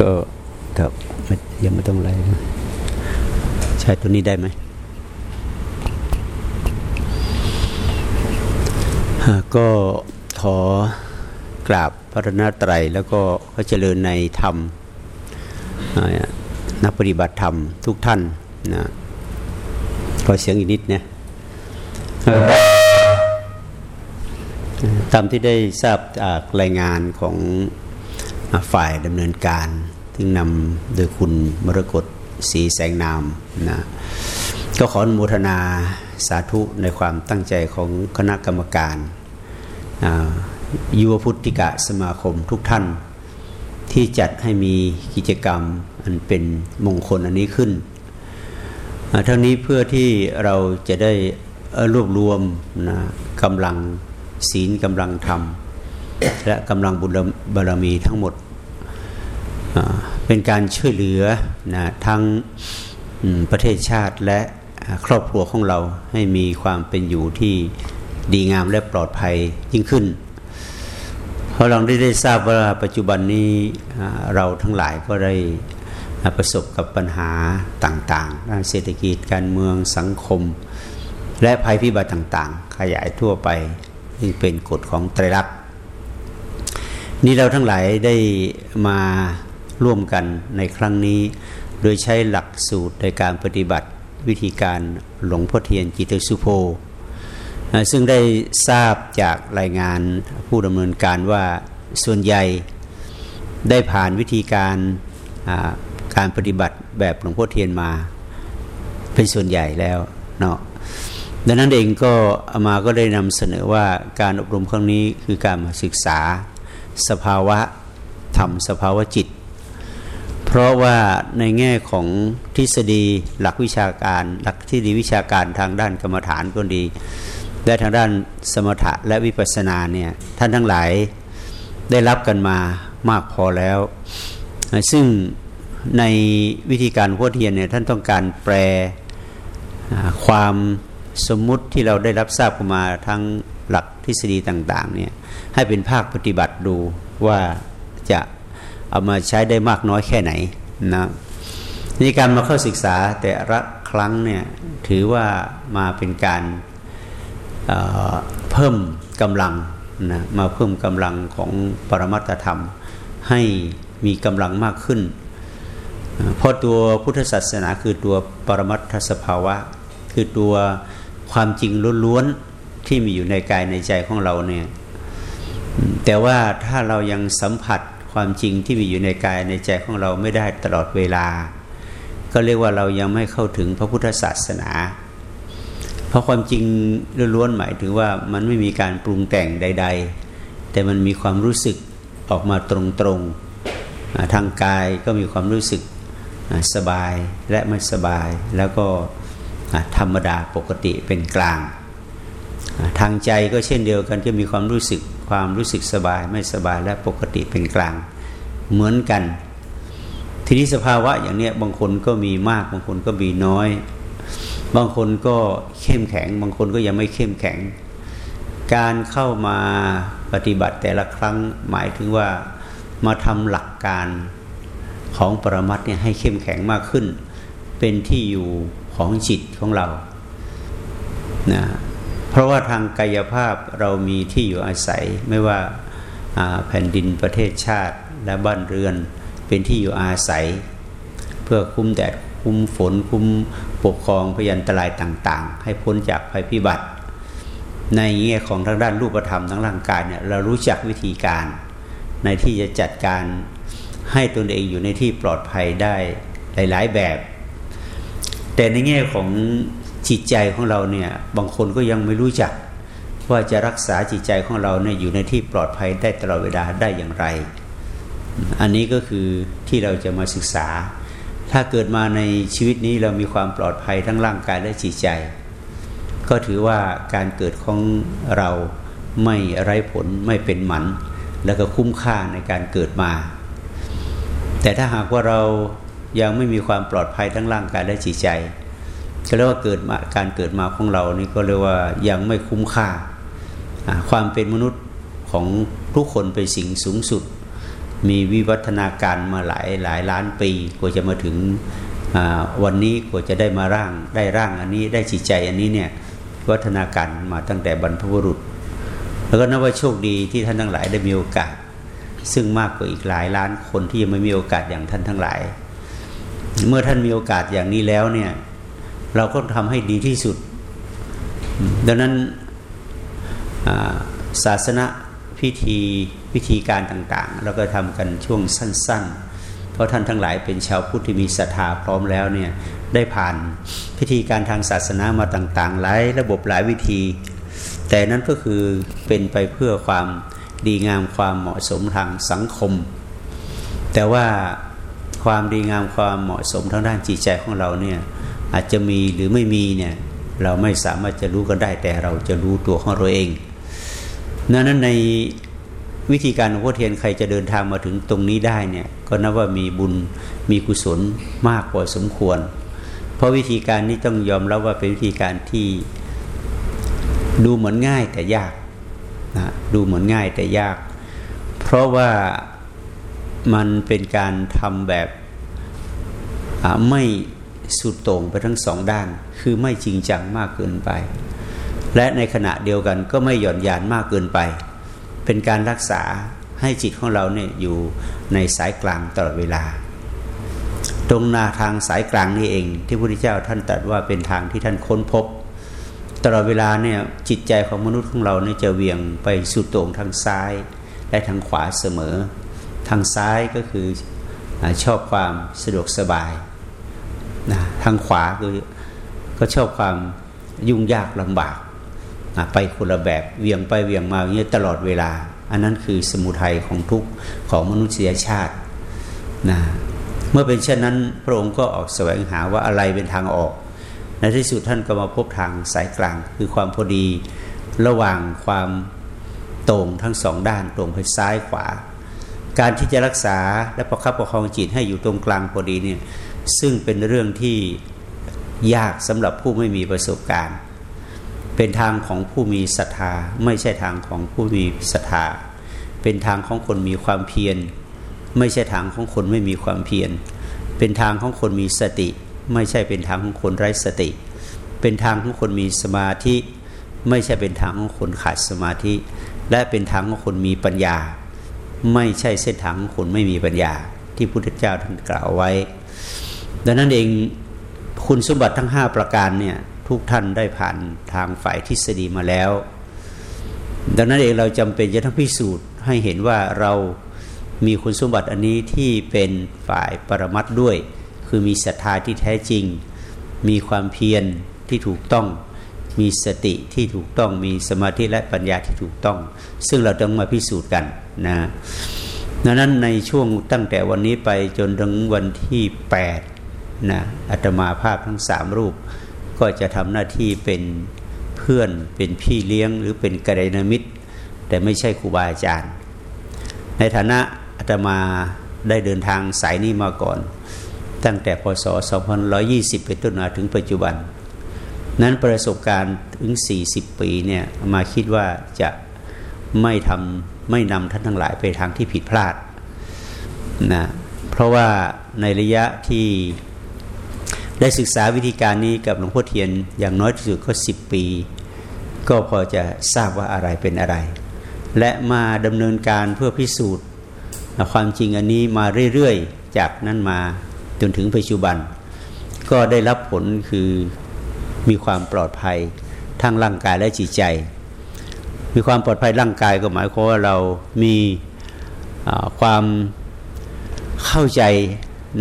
ก็ครับยังไม่ต้องไล่ใช้ตัวนี้ได้ไหมก็ขอกราบพระนาไตรแล้วก็พระเจริญในธรรมนักปฏิบัติธรรมทุกท่านนะขอเสียงอีกนิดนะตามที่ได้ทราบจากรายงานของ ฝ่ายดำเนินการที่นำโดยคุณมรกตสีแสงนามนะก็ขออนุโมทนาสาธุในความตั้งใจของคณะกรรมการยุวพุทธิกะสมาคมทุกท่าน ที่จัดให้มีกิจกรรมอันเป็นมงคลอันนี้ขึ้นทั้งนี้เพื่อที่เราจะได้รวบรวมนะกำลังศีลกำลังธรรม และกำลังบุญบารมีทั้งหมด เป็นการช่วยเหลือนะทั้งประเทศชาติและครอบครัวของเราให้มีความเป็นอยู่ที่ดีงามและปลอดภัยยิ่งขึ้น เพราะเราได้ได้ทราบว่าปัจจุบันนี้เราทั้งหลายก็ได้ประสบกับปัญหาต่างๆด้านเศรษฐกิจการเมืองสังคม และภัยพิบัติต่างๆ ขยายทั่วไปซึ่งเป็นกฎของไตรลักษณ์นี่เราทั้งหลายได้มา ร่วมกันในครั้งนี้ โดยใช้หลักสูตรในการปฏิบัติวิธีการหลวงพ่อเทียนจิตสุโภซึ่งได้ทราบจากรายงานผู้ดำเนินการว่าส่วนใหญ่ได้ผ่านวิธีการการปฏิบัติแบบหลวงพ่อเทียนมา เป็นส่วนใหญ่แล้วเนาะดังนั้นเองก็อามาก็ได้นำเสนอว่าการอบรมครั้งนี้คือการมาศึกษา สภาวะธรรมสภาวะจิต เพราะว่าในแง่ของทฤษฎีหลักวิชาการ หลักทฤษฎีวิชาการทางด้านกรรมฐานก็ดี และทางด้านสมถะและวิปัสสนาเนี่ยท่านทั้งหลายได้รับกันมามากพอแล้ว ซึ่งในวิธีการพุทเทียนเนี่ยท่านต้องการแปลความสมมุติที่เราได้รับทราบมาทั้งหลักทฤษฎีต่างๆเนี่ยให้เป็นภาคปฏิบัติดูว่าจะ เอามาใช้ได้มากน้อยแค่ไหนนะในการมาเข้าศึกษาแต่ละครั้งเนี่ยถือว่ามาเป็นการเพิ่มกำลังนะมาเพิ่มกำลังของปรมัตธรรม ให้มีกำลังมากขึ้น เพราะตัวพุทธศาสนาคือตัวปรมัตถสภาวะ คือตัวความจริงล้วนๆที่มีอยู่ในกายในใจของเราเนี่ยแต่ว่าถ้าเรายังสัมผัส ความจริงที่มีอยู่ในกายในใจของเราไม่ได้ตลอดเวลา ก็เรียกว่าเรายังไม่เข้าถึงพระพุทธศาสนา เพราะความจริงล้วนๆหมายถึงว่ามันไม่มีการปรุงแต่งใด ๆ แต่มันมีความรู้สึกออกมาตรงๆทางกายก็มีความรู้สึกสบายและไม่สบาย แล้วก็ธรรมดาปกติเป็นกลาง ทางใจก็เช่นเดียวกันจะมีความรู้สึก ความรู้สึกสบายไม่สบายและปกติเป็นกลาง เหมือนกัน ทีนี้สภาวะอย่างเนี้ยบางคนก็มีมาก บางคนก็มีน้อย บางคนก็เข้มแข็ง บางคนก็ยังไม่เข้มแข็ง การเข้ามาปฏิบัติแต่ละครั้งหมายถึงว่ามาทำหลักการของปรมัตเนี่ยให้เข้มแข็งมากขึ้น เป็นที่อยู่ของจิตของเรานะ เพราะว่าทางกายภาพเรามีที่อยู่อาศัย ไม่ว่าแผ่นดินประเทศชาติและบ้านเรือนเป็นที่อยู่อาศัย เพื่อคุ้มแดดคุ้มฝนคุ้มปกครองพยันตรายต่าง ๆ ให้พ้นจากภัยพิบัติ ในแง่ของทางด้านรูปธรรมทั้งร่างกายเนี่ยเรารู้จักวิธีการ ในที่จะจัดการให้ตนเองอยู่ในที่ปลอดภัยได้หลาย ๆ แบบ แต่ในแง่ของ จิตใจของเราเนี่ยบางคนก็ยังไม่รู้จัก ว่าจะรักษาจิตใจของเราเนี่ยอยู่ในที่ปลอดภัยได้ตลอดเวลาได้อย่างไร อันนี้ก็คือที่เราจะมาศึกษา ถ้าเกิดมาในชีวิตนี้เรามีความปลอดภัยทั้งร่างกายและจิตใจ ก็ถือว่าการเกิดของเราไม่ไร้ผลไม่เป็นหมัน แล้วก็คุ้มค่าในการเกิดมา แต่ถ้าหากว่าเรายังไม่มีความปลอดภัยทั้งร่างกายและจิตใจ ก็เรียกว่าเกิดมาการเกิดมาของเรานี่ก็เรียกว่ายังไม่คุ้มค่า ความเป็นมนุษย์ของทุกคนเป็นสิ่งสูงสุด มีวิวัฒนาการมาหลายหลายล้านปีกว่าจะมาถึงวันนี้กว่าจะได้มาร่างได้ร่างอันนี้ได้จิตใจอันนี้เนี่ยวัฒนาการมาตั้งแต่บรรพบุรุษ แล้วก็นับว่าโชคดีที่ท่านทั้งหลายได้มีโอกาส ซึ่งมากกว่าอีกหลายล้านคนที่ยังไม่มีโอกาสอย่างท่านทั้งหลาย เมื่อท่านมีโอกาสอย่างนี้แล้วเนี่ย เราก็ทำให้ดีที่สุด ดังนั้นศาสนาพิธีพิธีการต่างๆ เราก็ทำกันช่วงสั้น ๆ เพราะท่านทั้งหลายเป็นชาวพุทธที่มีศรัทธาพร้อมแล้วเนี่ยได้ผ่านพิธีการทางศาสนามาต่างๆ หลายระบบหลายวิธี แต่นั้นก็คือเป็นไปเพื่อความดีงามความเหมาะสมทางสังคม แต่ว่าความดีงามความเหมาะสมทางด้านจิตใจของเราเนี่ย อาจจะมีหรือไม่มีเนี่ยเราไม่สามารถจะรู้กันได้แต่เราจะรู้ตัวของเราเองนั้นในวิธีการของพ่อเทียนใครจะเดินทางมาถึงตรงนี้ได้เนี่ยก็นับว่ามีบุญมีกุศลมากกว่าสมควร เพราะวิธีการนี้ต้องยอมรับว่าเป็นวิธีการที่ดูเหมือนง่ายแต่ยากนะดูเหมือนง่ายแต่ยาก เพราะว่ามันเป็นการทำแบบไม่ สุดโต่งไปทั้งสองด้าน คือไม่จริงจังมากเกินไป และในขณะเดียวกันก็ไม่หย่อนยานมากเกินไป เป็นการรักษาให้จิตของเราเนี่ยอยู่ในสายกลางตลอดเวลา ตรงนาทางสายกลางนี่เอง ที่พระพุทธเจ้าท่านตรัสว่าเป็นทางที่ท่านค้นพบ ตลอดเวลาเนี่ยจิตใจของมนุษย์ของเราเนี่ยจะเวียงไปสุดโต่งทางซ้ายและทางขวาเสมอ ทางซ้ายก็คือชอบความสะดวกสบาย นะทางขวาคือก็ชอบความยุ่งยากลำบากนะไปคนละแบบเวียงไปเวียงมาอย่างนี้ตลอดเวลา อันนั้นคือสมุทัยของทุกของมนุษยชาตินะเมื่อเป็นเช่นนั้น พระองค์ก็ออกแสวงหาว่าอะไรเป็นทางออก ในที่สุดท่านก็มาพบทางสายกลาง คือความพอดีระหว่างความตรงทั้งสองด้านตรงไปซ้ายขวา การที่จะรักษาและประคับประคองจิตให้อยู่ตรงกลางพอดีเนี่ย ซึ่งเป็นเรื่องที่ยากสำหรับผู้ไม่มีประสบการณ์ เป็นทางของผู้มีศรัทธาไม่ใช่ทางของผู้มีศรัทธา เป็นทางของคนมีความเพียร ไม่ใช่ทางของคนไม่มีความเพียร เป็นทางของคนมีสติ ไม่ใช่เป็นทางของคนไร้สติ เป็นทางของคนมีสมาธิ ไม่ใช่เป็นทางของคนขาดสมาธิ และเป็นทางของคนมีปัญญา ไม่ใช่เส้นทางของคนไม่มีปัญญาที่พุทธเจ้าท่านกล่าวไว้ ดังนั้นเองคุณสมบัติทั้ง 5 ประการเนี่ยทุกท่านได้ผ่านทางฝ่ายทฤษฎีมาแล้ว ดังนั้นเองเราจำเป็นจะต้องพิสูจน์ให้เห็นว่าเรามีคุณสมบัติอันนี้ที่เป็นฝ่ายปรมัตด้วย คือมีศรัทธาที่แท้จริง มีความเพียรที่ถูกต้อง มีสติที่ถูกต้อง มีสมาธิและปัญญาที่ถูกต้อง ซึ่งเราต้องมาพิสูจน์กันนะดังนั้นในช่วงตั้งแต่วันนี้ไปจนถึงวันที่ 8 นะอาตมาภาพทั้งสามรูป ก็จะทำหน้าที่เป็นเพื่อนเป็นพี่เลี้ยงหรือเป็นกระไดนามิตร แต่ไม่ใช่ครูบาอาจารย์ ในฐานะอาตมาได้เดินทางสายนี้มาก่อน ตั้งแต่พศ2520 เป็นต้นมาถึงปัจจุบัน นั้นประสบการณ์ถึง 40 ปีเนี่ยมาคิดว่าจะไม่ทำไม่นำท่านทั้งหลายไปทางที่ผิดพลาดนะเพราะว่าในระยะที่ ได้ศึกษาวิธีการนี้กับหลวงพ่อเทียนอย่างน้อยที่สุดก็สิบปี ก็พอจะทราบว่าอะไรเป็นอะไร และมาดำเนินการเพื่อพิสูจน์ ความจริงอันนี้มาเรื่อยๆ จากนั้นมาจนถึงปัจจุบัน ก็ได้รับผลคือมีความปลอดภัยทั้งร่างกายและจิตใจ มีความปลอดภัยร่างกายก็หมายความว่าเรามีความเข้าใจ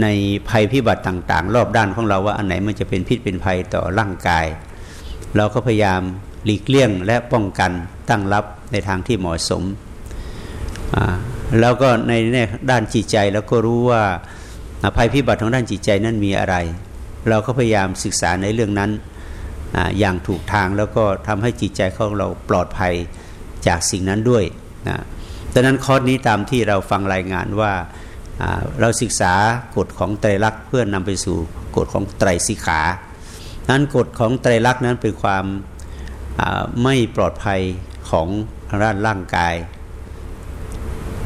ในภัยพิบัติต่าง ๆ รอบด้านของเราว่าอันไหนมันจะเป็นพิษเป็นภัยต่อร่างกาย เราก็พยายามหลีกเลี่ยงและป้องกันตั้งรับในทางที่เหมาะสม แล้วก็ในด้านจิตใจเราก็รู้ว่าภัยพิบัติของด้านจิตใจนั้นมีอะไร เราก็พยายามศึกษาในเรื่องนั้นออย่างถูกทางแล้วก็ทำให้จิตใจของเราปลอดภัยจากสิ่งนั้นด้วยนะดังนั้นคอร์สนี้ตามที่เราฟังรายงานว่า เราศึกษากฎของไตรลักษณ์เพื่อนำไปสู่กฎของไตรสิขา นั้นกฎของไตรลักษณ์นั้นเป็นความไม่ปลอดภัยของทางด้านร่างกาย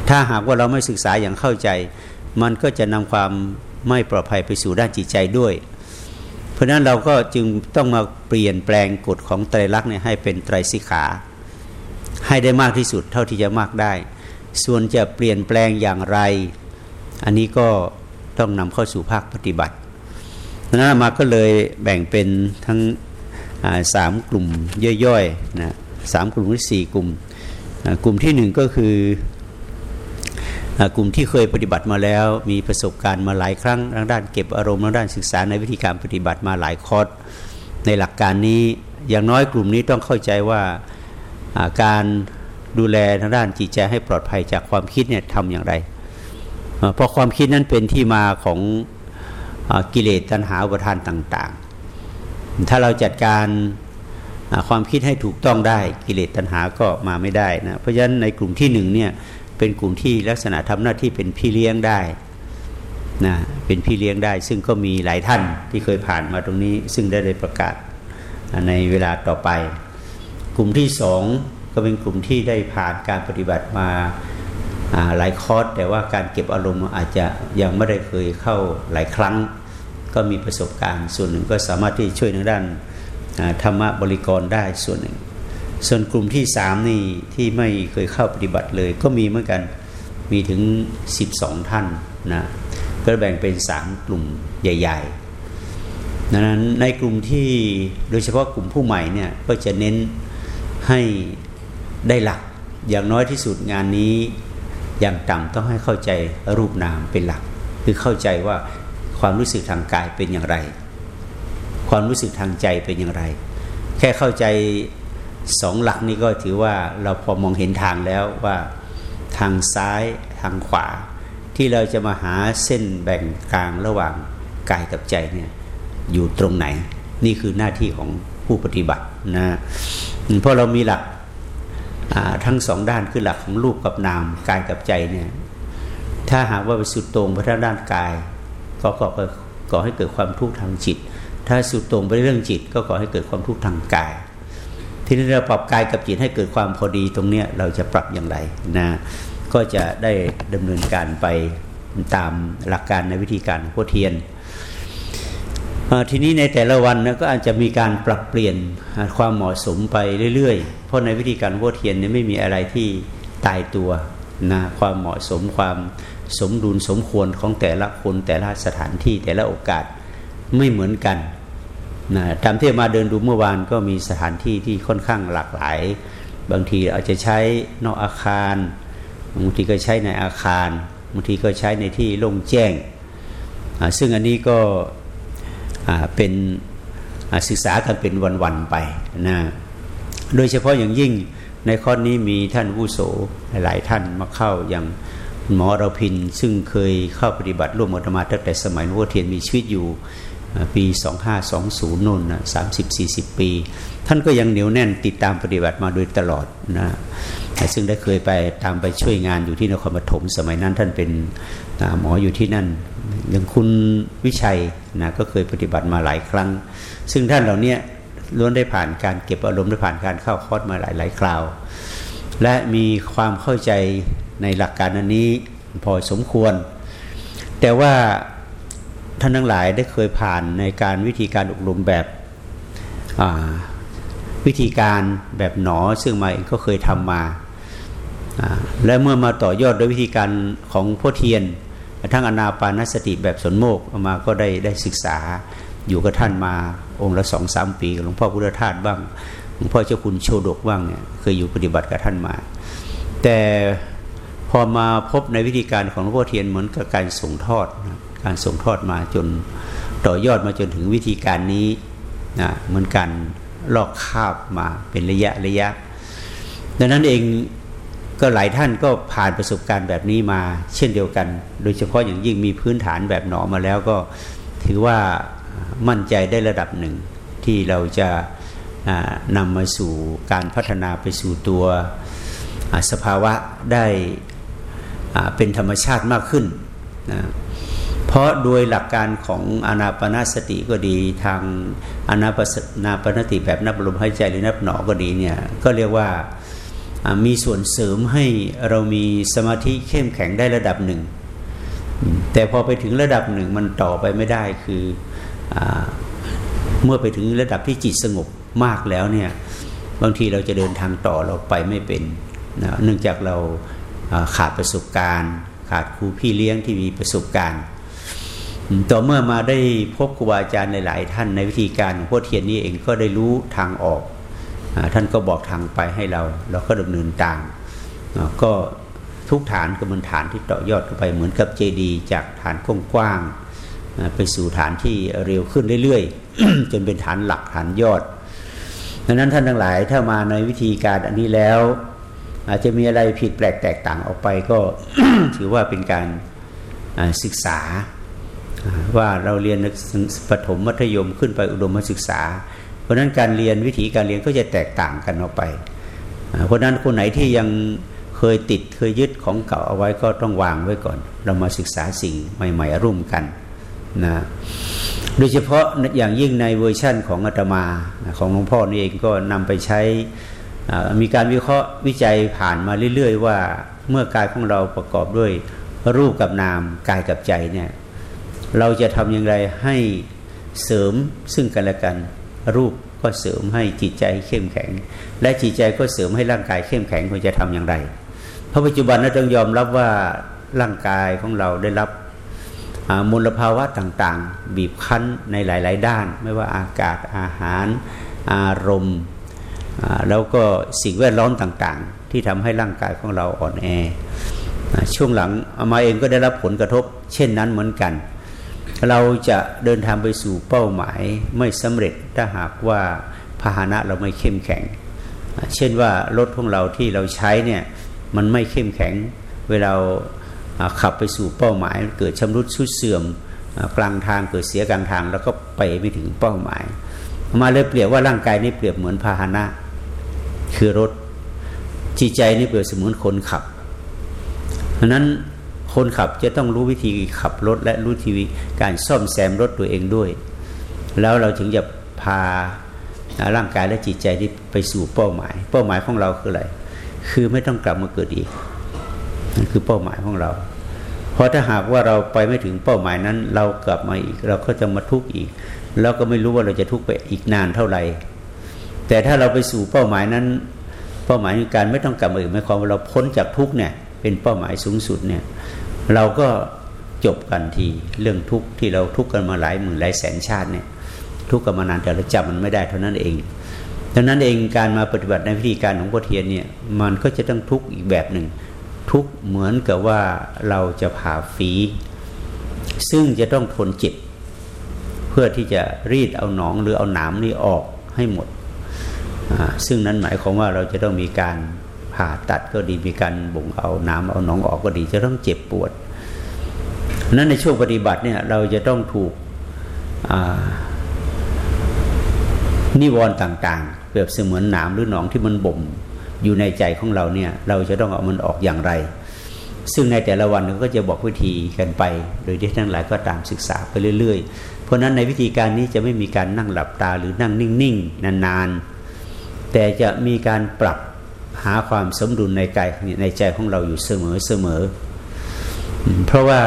ถ้าหากว่าเราไม่ศึกษาอย่างเข้าใจ มันก็จะนำความไม่ปลอดภัยไปสู่ด้านจิตใจด้วย เพราะนั้นเราก็จึงต้องมาเปลี่ยนแปลงกฎของไตรลักษณ์เนี่ยให้เป็นไตรสิกขา ให้ได้มากที่สุดเท่าที่จะมากได้ ส่วนจะเปลี่ยนแปลงอย่างไร อันนี้ก็ต้องนำเข้าสู่ภาคปฏิบัตินั้นมาก็เลยแบ่งเป็นทั้งสามกลุ่มย่อยๆนะสามกลุ่มหรือสี่กลุ่มกลุ่มที่หนึ่งก็คือกลุ่มที่เคยปฏิบัติมาแล้ว มีประสบการณ์มาหลายครั้งทางด้านเก็บอารมณ์ทางด้านศึกษาในวิธีการปฏิบัติมาหลายคอร์สในหลักการนี้อย่างน้อยกลุ่มนี้ต้องเข้าใจว่าการดูแลทางด้านจิตใจให้ปลอดภัยจากความคิดเนี่ยทำอย่างไร เพราะความคิดนั้นเป็นที่มาของกิเลสตัณหาอุปทานต่าง ๆ ถ้าเราจัดการความคิดให้ถูกต้องได้กิเลสตัณหาก็มาไม่ได้นะเพราะฉะนั้นในกลุ่มที่หนึ่งเนี่ยเป็นกลุ่มที่ลักษณะทำหน้าที่เป็นพี่เลี้ยงได้นะเป็นพี่เลี้ยงได้ ซึ่งก็มีหลายท่านที่เคยผ่านมาตรงนี้ ซึ่งได้ได้ประกาศในเวลาต่อไป กลุ่มที่สองก็เป็นกลุ่มที่ได้ผ่านการปฏิบัติมา หลายคอร์สแต่ว่าการเก็บอารมณ์อาจจะยังไม่ได้เคยเข้าหลายครั้ง ก็มีประสบการณ์ส่วนหนึ่งก็สามารถที่ช่วยในด้านธรรมะบริกรได้ส่วนหนึ่ง ส่วนกลุ่มที่สามนี่ที่ไม่เคยเข้าปฏิบัติเลย ก็มีเหมือนกันมีถึง 12 ท่านนะก็แบ่งเป็นสามกลุ่มใหญ่ๆดังนั้นในกลุ่มที่โดยเฉพาะกลุ่มผู้ใหม่เนี่ยก็จะเน้นให้ได้หลักอย่างน้อยที่สุดงานนี้ อย่างต่ำต้องให้เข้าใจรูปนามเป็นหลัก คือเข้าใจว่าความรู้สึกทางกายเป็นอย่างไร ความรู้สึกทางใจเป็นอย่างไร แค่เข้าใจสองหลักนี้ก็ถือว่าเราพอมองเห็นทางแล้วว่าทางซ้ายทางขวา ที่เราจะมาหาเส้นแบ่งกลางระหว่างกายกับใจเนี่ยอยู่ตรงไหน นี่คือหน้าที่ของผู้ปฏิบัตินะเพราะเรามีหลัก ทั้งสองด้านคือหลักของรูปกับนามกายกับใจเนี่ยถ้าหากว่าไปสุดตรงไปทางด้านกาย ก็ก่อก่อให้เกิดความทุกข์ทางจิต ถ้าสุดตรงไปเรื่องจิต ก็ก่อให้เกิดความทุกข์ทางกาย ทีนี้เราปรับกายกับจิตให้เกิดความพอดีตรงนี้เราจะปรับอย่างไรนะก็จะได้ดำเนินการไปตามหลักการในวิธีการโคเทียน ทีนี้ในแต่ละวันนะก็อาจจะมีการปรับเปลี่ยนความเหมาะสมไปเรื่อยๆ เพราะในวิธีการโคเทียนเนี่ยไม่มีอะไรที่ตายตัวนะความเหมาะสมความสมดุลสมควรของแต่ละคนแต่ละสถานที่แต่ละโอกาสไม่เหมือนกันนะตามที่มาเดินดูเมื่อวานก็มีสถานที่ที่ค่อนข้างหลากหลาย บางทีอาจจะใช้นอกอาคารบางทีก็ใช้ในอาคารบางทีก็ใช้ในที่โล่งแจ้ง ซึ่งอันนี้ก็ เป็นศึกษากันเป็นวันๆไปนะโดยเฉพาะอย่างยิ่งในข้อนี้มีท่านผู้โสหลายท่านมาเข้าอย่างหมอเราพินซึ่งเคยเข้าปฏิบัติร่วมอัตมาตั้งแต่สมัยนุวเทียนมีชีวิตอยู่ ปี 2520นู่นนะ30-40 ปี ท่านก็ยังเหนียวแน่นติดตามปฏิบัติมาโดยตลอดนะซึ่งได้เคยไปตามไปช่วยงานอยู่ที่นครปฐมสมัยนั้นท่านเป็นหมออยู่ที่นั่นอย่างคุณวิชัยนะก็เคยปฏิบัติมาหลายครั้ง ซึ่งท่านเหล่านี้ล้วนได้ผ่านการเก็บอารมณ์ได้ผ่านการเข้าคอร์สมาหลายหลายคราว และมีความเข้าใจในหลักการอันนี้พอสมควร แต่ว่า ท่านทั้งหลายได้เคยผ่านในการวิธีการอบรมแบบวิธีการแบบหนอซึ่งมาเองก็เคยทำมา และเมื่อมาต่อยอดด้วยวิธีการของพ่อเทียน ทั้งอนาปานสติแบบสนโมกมาก็ได้ได้ศึกษาอยู่กับท่านมาองค์ละสองสามปีหลวงพ่อพุทธทาสบ้างหลวงพ่อเจ้าคุณโชดกบ้างเนี่ยเคยอยู่ปฏิบัติกับท่านมา แต่พอมาพบในวิธีการของหลวงพ่อเทียนเหมือนกับการส่งทอดนะ การส่งทอดมาจนต่อยอดมาจนถึงวิธีการนี้นะเหมือนกันลอกคาบมาเป็นระยะระยะ ดังนั้นเองก็หลายท่านก็ผ่านประสบการณ์แบบนี้มา เช่นเดียวกัน โดยเฉพาะอย่างยิ่งมีพื้นฐานแบบหนอมาแล้วก็ถือว่ามั่นใจได้ระดับหนึ่ง ที่เราจะนำมาสู่การพัฒนาไปสู่ตัวสภาวะได้เป็นธรรมชาติมากขึ้นนะ เพราะโดยหลักการของอนาปนาสติก็ดีทางอนาปนาปนติแบบนับลมหายใจหรือนับหนอก็ดีเนี่ยก็เรียกว่ามีส่วนเสริมให้เรามีสมาธิเข้มแข็งได้ระดับหนึ่ง แต่พอไปถึงระดับหนึ่งมันต่อไปไม่ได้คืออเมื่อไปถึงระดับที่จิตสงบมากแล้วเนี่ยบางทีเราจะเดินทางต่อเราไปไม่เป็นนะเนื่องจากเราขาดประสบการณ์ ขาดครูพี่เลี้ยงที่มีประสบการณ์ ต่อเมื่อมาได้พบครูบาอาจารย์หลายท่านในวิธีการของพ่อเทียนนี้เองก็ได้รู้ทางออกท่านก็บอกทางไปให้เรา เราก็ดำเนินตามก็ทุกฐานก็มันฐานที่ต่อยอดไปเหมือนกับเจดี จากฐานกว้างไปสู่ฐานที่เร็วขึ้นเรื่อยๆ จนเป็นฐานหลักฐานยอดดังนั้นท่านทั้งหลายถ้ามาในวิธีการอันนี้แล้ว อาจจะมีอะไรผิดแปลกแตกต่างออกไปก็ถือว่าเป็นการศึกษา ว่าเราเรียนปฐมมัธยมขึ้นไปอุดมศึกษา เพราะนั้นการเรียนวิธีการเรียนก็จะแตกต่างกันออกไป เพราะนั้นคนไหนที่ยังเคยติดเคยยึดของเก่าเอาไว้ก็ต้องวางไว้ก่อน เรามาศึกษาสิ่งใหม่ ๆ ร่วมกันนะโดยเฉพาะอย่างยิ่งในเวอร์ชั่นของอาตมาของหลวงพ่อนี่เองก็นำไปใช้มีการวิเคราะห์วิจัยผ่านมาเรื่อย ๆ ว่าเมื่อกายของเราประกอบด้วยรูปกับนามกายกับใจเนี่ย เราจะทำอย่างไรให้เสริมซึ่งกันและกัน รูปก็เสริมให้จิตใจเข้มแข็ง และจิตใจก็เสริมให้ร่างกายเข้มแข็งควรจะทำอย่างไร เพราะปัจจุบันเราต้องยอมรับว่าร่างกายของเราได้รับมลภาวะต่างๆ บีบคั้นในหลาย ๆ ด้าน ไม่ว่าอากาศอาหาร อารมณ์แล้วก็สิ่งแวดล้อมต่างๆ ที่ทำให้ร่างกายของเราอ่อนแอช่วงหลังอามาเองก็ได้รับผลกระทบ เช่นนั้นเหมือนกัน เราจะเดินทางไปสู่เป้าหมายไม่สำเร็จถ้าหากว่าพาหนะเราไม่เข้มแข็ง เช่นว่ารถของเราที่เราใช้เนี่ยมันไม่เข้มแข็ง เวลาขับไปสู่เป้าหมาย เกิดชำรุดชุดเสื่อมกลางทางเกิดเสียกลางทาง แล้วก็ไปไม่ถึงเป้าหมาย มาเลยเปรียบว่าร่างกายนี่เปรียบเหมือนพาหนะ คือรถจิตใจนี่เปรียบเสมือนคนขับเพราะนั้น คนขับจะต้องรู้วิธีขับรถและรู้ทีวีการซ่อมแซมรถตัวเองด้วย แล้วเราถึงจะพาร่างกายและจิตใจที่ไปสู่เป้าหมาย เป้าหมายของเราคืออะไร คือไม่ต้องกลับมาเกิดอีกนั่นคือเป้าหมายของเรา เพราะถ้าหากว่าเราไปไม่ถึงเป้าหมายนั้น เรากลับมาอีก เราก็จะมาทุกข์อีกแล้วก็ไม่รู้ว่าเราจะทุกข์ไปอีกนานเท่าไหร่แต่ถ้าเราไปสู่เป้าหมายนั้น เป้าหมายการไม่ต้องกลับมาอีกหมายความว่าเราพ้นจากทุกข์เนี่ย เป็นเป้าหมายสูงสุดเนี่ยเราก็จบกันทีเรื่องทุกข์ที่เราทุกข์กันมาหลายหมื่นหลายแสนชาติเนี่ยทุกข์กันมานานแต่เราจับมันไม่ได้เท่านั้นเองดังนั้นเองการมาปฏิบัติในวิธีการของพุทเทียนเนี่ยมันก็จะต้องทุกข์อีกแบบหนึ่งทุกข์เหมือนกับว่าเราจะผ่าฝีซึ่งจะต้องทนเจ็บเพื่อที่จะรีดเอาหนองหรือเอาหนามนี่ออกให้หมดซึ่งนั้นหมายความว่าเราจะต้องมีการ ผ่าตัดก็ดีมีการบ่งเอาน้ำเอาหนองออกก็ดีจะต้องเจ็บปวดนั้นในช่วงปฏิบัติเนี่ยเราจะต้องถูกนิวรณ์ต่างๆ เปรียบเสมือนหนามหรือหนองที่มันบ่มอยู่ในใจของเราเนี่ย เราจะต้องเอามันออกอย่างไร ซึ่งในแต่ละวันก็จะบอกวิธีกันไป โดยที่ทั้งหลายก็ตามศึกษาไปเรื่อย ๆ เพราะนั้นในวิธีการนี้จะไม่มีการนั่งหลับตาหรือนั่งนิ่งๆ นานๆ แต่จะมีการปรับ หาความสมดุลในกายในใจของเราอยู่เสมอเสมอ เพราะว่า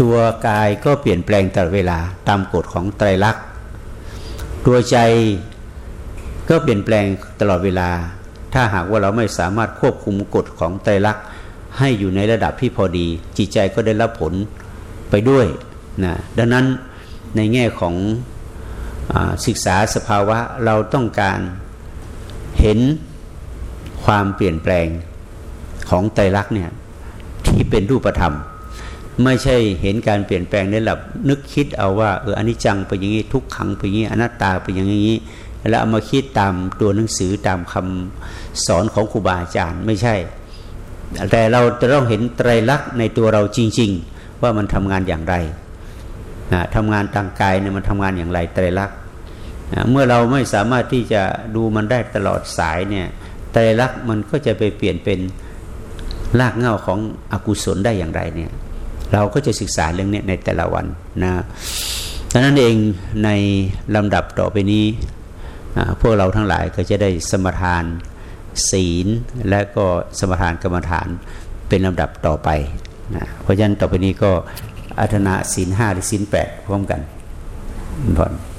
ตัวกายก็เปลี่ยนแปลงตลอดเวลาตามกฎของไตรลักษณ์ตัวใจก็เปลี่ยนแปลงตลอดเวลา ถ้าหากว่าเราไม่สามารถควบคุมกฎของไตรลักษณ์ให้อยู่ในระดับที่พอดี จิตใจก็ได้รับผลไปด้วยนะดังนั้นในแง่ของอศึกษาสภาวะเราต้องการเห็น ความเปลี่ยนแปลงของไตรลักษณ์เนี่ยที่เป็นรูปธรรม ไม่ใช่เห็นการเปลี่ยนแปลงในหลับนึกคิดเอาว่าเอออนิจจังเป็นอย่างนี้ทุกขังเป็นอย่างนี้อนัตตาเป็นอย่างนี้ แล้วเอามาคิดตามตัวหนังสือตามคำสอนของครูบาอาจารย์ไม่ใช่ แต่เราจะต้องเห็นไตรลักษณ์ในตัวเราจริง ๆ ว่ามันทำงานอย่างไรทำงานทางกายเนี่ยมันทำงานอย่างไรไตรลักษณ์เมื่อเราไม่สามารถที่จะดูมันได้ตลอดสายเนี่ย ตรลักษณ์มันก็จะไปเปลี่ยนเป็นรากเหง้าของอกุศลได้อย่างไรเนี่ย เราก็จะศึกษาเรื่องนี้ในแต่ละวันนะดังนั้นเองในลำดับต่อไปนี้พวกเราทั้งหลายก็จะได้สมทานศีล และก็สมทานกรรมฐานเป็นลำดับต่อไปนะเพราะฉะนั้นต่อไปนี้ก็อัธนาศีลห้าหรือศีลแปดพร้อมกันผ่อนอ่าตัวแทน